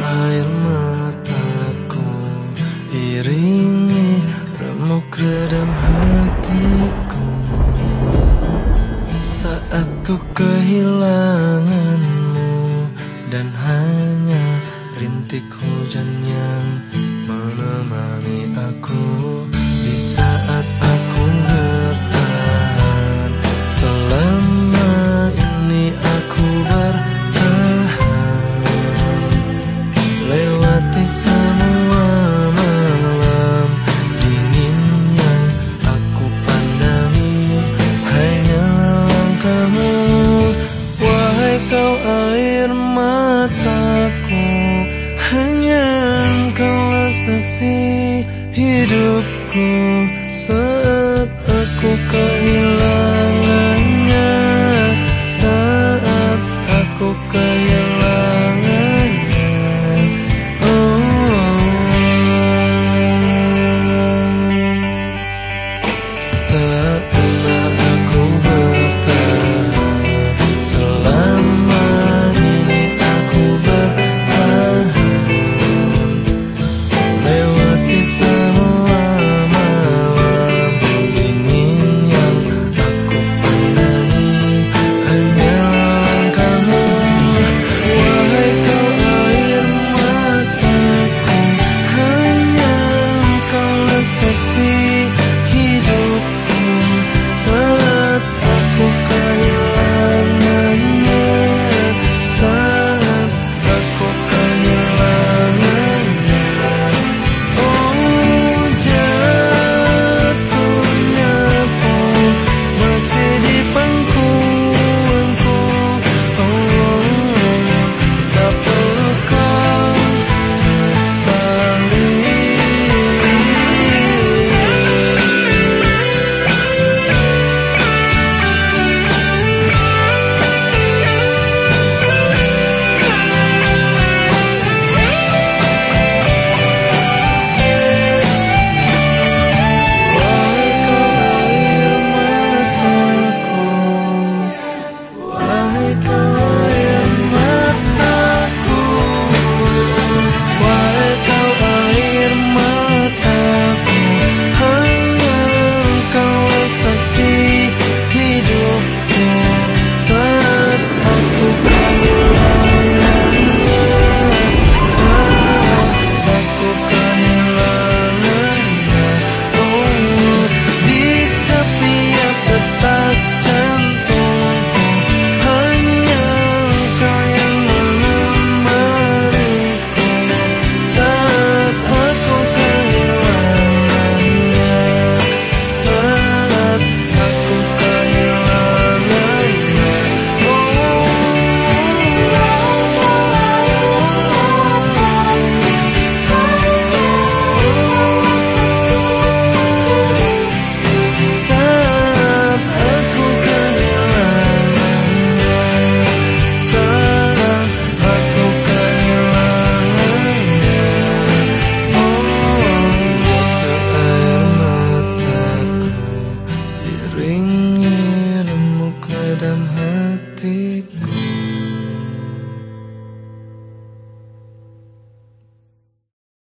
air mataku Iringi remuk redam hatiku. Saat ku kehilanganmu Dan hanya rintik hujan yang menemani aku kekasih hidupku. Saat aku kehilangan hatiku.